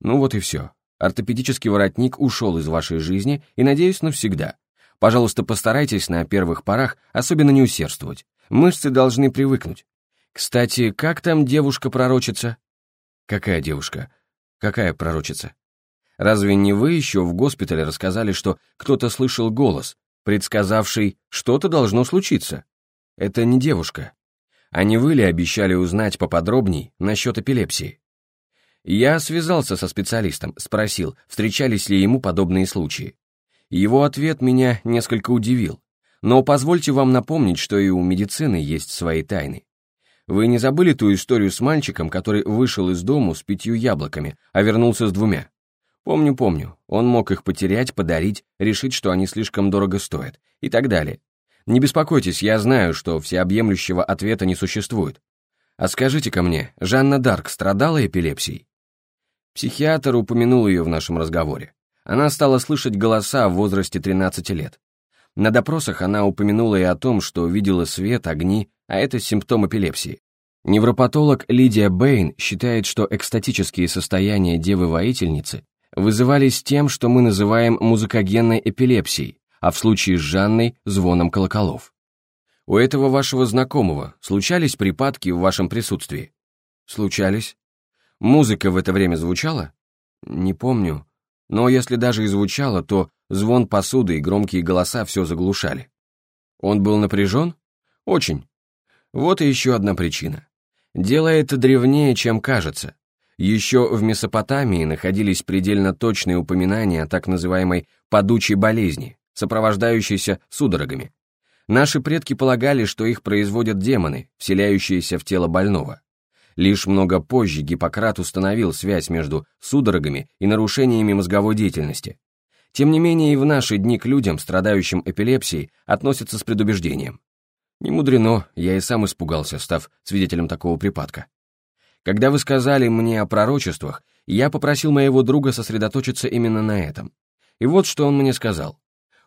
Ну вот и все. Ортопедический воротник ушел из вашей жизни и, надеюсь, навсегда. Пожалуйста, постарайтесь на первых порах особенно не усердствовать. Мышцы должны привыкнуть. Кстати, как там девушка-пророчица? Какая девушка? Какая пророчица? Разве не вы еще в госпитале рассказали, что кто-то слышал голос, предсказавший, что-то должно случиться? Это не девушка. А не вы ли обещали узнать поподробней насчет эпилепсии? Я связался со специалистом, спросил, встречались ли ему подобные случаи. Его ответ меня несколько удивил. Но позвольте вам напомнить, что и у медицины есть свои тайны. Вы не забыли ту историю с мальчиком, который вышел из дому с пятью яблоками, а вернулся с двумя? Помню, помню. Он мог их потерять, подарить, решить, что они слишком дорого стоят и так далее. Не беспокойтесь, я знаю, что всеобъемлющего ответа не существует. А скажите-ка мне, Жанна Дарк страдала эпилепсией? Психиатр упомянул ее в нашем разговоре. Она стала слышать голоса в возрасте 13 лет. На допросах она упомянула и о том, что видела свет, огни, а это симптом эпилепсии. Невропатолог Лидия Бэйн считает, что экстатические состояния девы-воительницы вызывались тем, что мы называем музыкогенной эпилепсией, а в случае с Жанной – звоном колоколов. У этого вашего знакомого случались припадки в вашем присутствии? Случались. Музыка в это время звучала? Не помню. Но если даже и звучала, то звон посуды и громкие голоса все заглушали. Он был напряжен? Очень. Вот и еще одна причина. Дело это древнее, чем кажется. Еще в Месопотамии находились предельно точные упоминания о так называемой «падучей болезни», сопровождающейся судорогами. Наши предки полагали, что их производят демоны, вселяющиеся в тело больного. Лишь много позже Гиппократ установил связь между судорогами и нарушениями мозговой деятельности. Тем не менее и в наши дни к людям, страдающим эпилепсией, относятся с предубеждением. Не мудрено, я и сам испугался, став свидетелем такого припадка. Когда вы сказали мне о пророчествах, я попросил моего друга сосредоточиться именно на этом. И вот что он мне сказал.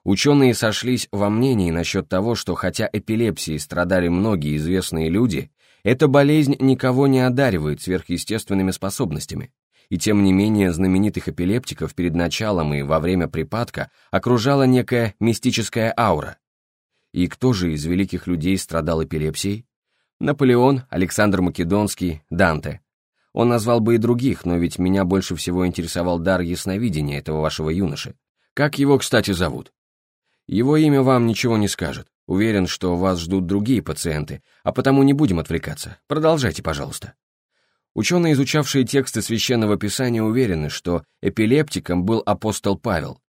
Ученые сошлись во мнении насчет того, что хотя эпилепсией страдали многие известные люди, эта болезнь никого не одаривает сверхъестественными способностями. И тем не менее знаменитых эпилептиков перед началом и во время припадка окружала некая мистическая аура. И кто же из великих людей страдал эпилепсией? Наполеон, Александр Македонский, Данте. Он назвал бы и других, но ведь меня больше всего интересовал дар ясновидения этого вашего юноши. Как его, кстати, зовут? Его имя вам ничего не скажет. Уверен, что вас ждут другие пациенты, а потому не будем отвлекаться. Продолжайте, пожалуйста. Ученые, изучавшие тексты Священного Писания, уверены, что эпилептиком был апостол Павел.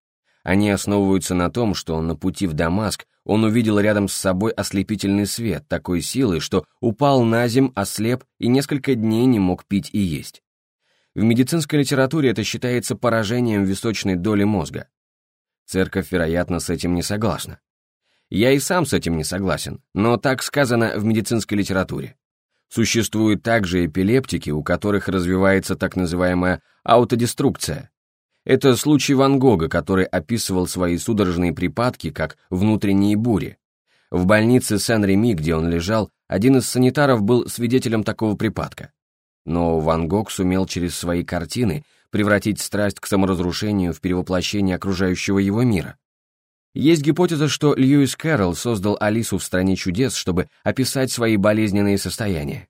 Они основываются на том, что на пути в Дамаск он увидел рядом с собой ослепительный свет такой силы, что упал на земь, ослеп и несколько дней не мог пить и есть. В медицинской литературе это считается поражением височной доли мозга. Церковь, вероятно, с этим не согласна. Я и сам с этим не согласен, но так сказано в медицинской литературе. Существуют также эпилептики, у которых развивается так называемая аутодеструкция, это случай Ван Гога, который описывал свои судорожные припадки как внутренние бури. В больнице Сен-Реми, где он лежал, один из санитаров был свидетелем такого припадка. Но Ван Гог сумел через свои картины превратить страсть к саморазрушению в перевоплощение окружающего его мира. Есть гипотеза, что Льюис Кэрролл создал Алису в «Стране чудес», чтобы описать свои болезненные состояния.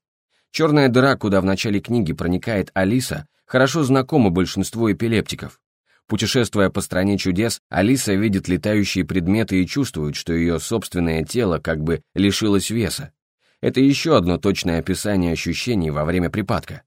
Черная дыра, куда в начале книги проникает Алиса, хорошо знакома большинству эпилептиков. Путешествуя по стране чудес, Алиса видит летающие предметы и чувствует, что ее собственное тело как бы лишилось веса. Это еще одно точное описание ощущений во время припадка.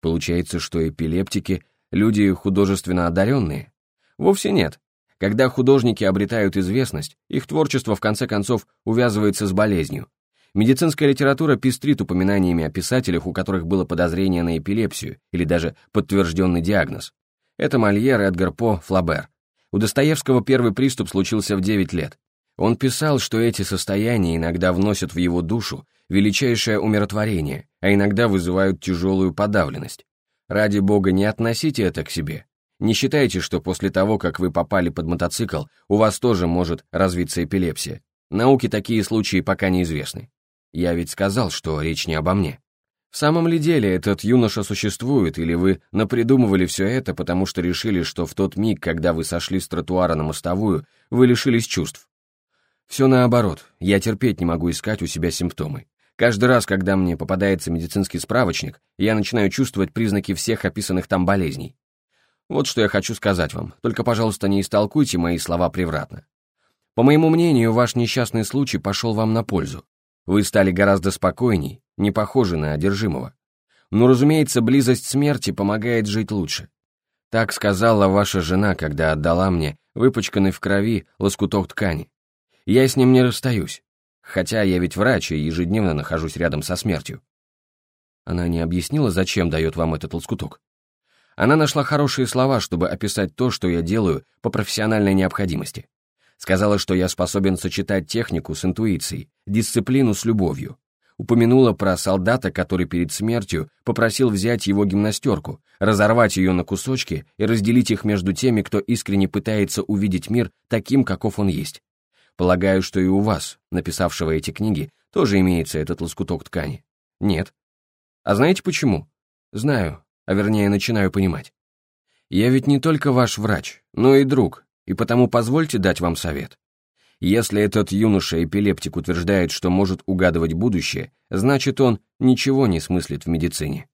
Получается, что эпилептики — люди художественно одаренные? Вовсе нет. Когда художники обретают известность, их творчество в конце концов увязывается с болезнью. Медицинская литература пестрит упоминаниями о писателях, у которых было подозрение на эпилепсию или даже подтвержденный диагноз. Это Мольер, Эдгар По, Флабер. У Достоевского первый приступ случился в 9 лет. Он писал, что эти состояния иногда вносят в его душу величайшее умиротворение, а иногда вызывают тяжелую подавленность. Ради бога, не относите это к себе. Не считайте, что после того, как вы попали под мотоцикл, у вас тоже может развиться эпилепсия. Науке такие случаи пока неизвестны. Я ведь сказал, что речь не обо мне. В самом ли деле этот юноша существует, или вы напридумывали все это, потому что решили, что в тот миг, когда вы сошли с тротуара на мостовую, вы лишились чувств? Все наоборот, я терпеть не могу искать у себя симптомы. Каждый раз, когда мне попадается медицинский справочник, я начинаю чувствовать признаки всех описанных там болезней. Вот что я хочу сказать вам, только, пожалуйста, не истолкуйте мои слова превратно. По моему мнению, ваш несчастный случай пошел вам на пользу. Вы стали гораздо спокойней, не похожи на одержимого. Но, разумеется, близость смерти помогает жить лучше. Так сказала ваша жена, когда отдала мне выпачканный в крови лоскуток ткани. Я с ним не расстаюсь, хотя я ведь врач и ежедневно нахожусь рядом со смертью. Она не объяснила, зачем дает вам этот лоскуток. Она нашла хорошие слова, чтобы описать то, что я делаю по профессиональной необходимости. Сказала, что я способен сочетать технику с интуицией, дисциплину с любовью. Упомянула про солдата, который перед смертью попросил взять его гимнастерку, разорвать ее на кусочки и разделить их между теми, кто искренне пытается увидеть мир таким, каков он есть. Полагаю, что и у вас, написавшего эти книги, тоже имеется этот лоскуток ткани. Нет. А знаете почему? Знаю, а вернее начинаю понимать. Я ведь не только ваш врач, но и друг, и потому позвольте дать вам совет. Если этот юноша-эпилептик утверждает, что может угадывать будущее, значит он ничего не смыслит в медицине.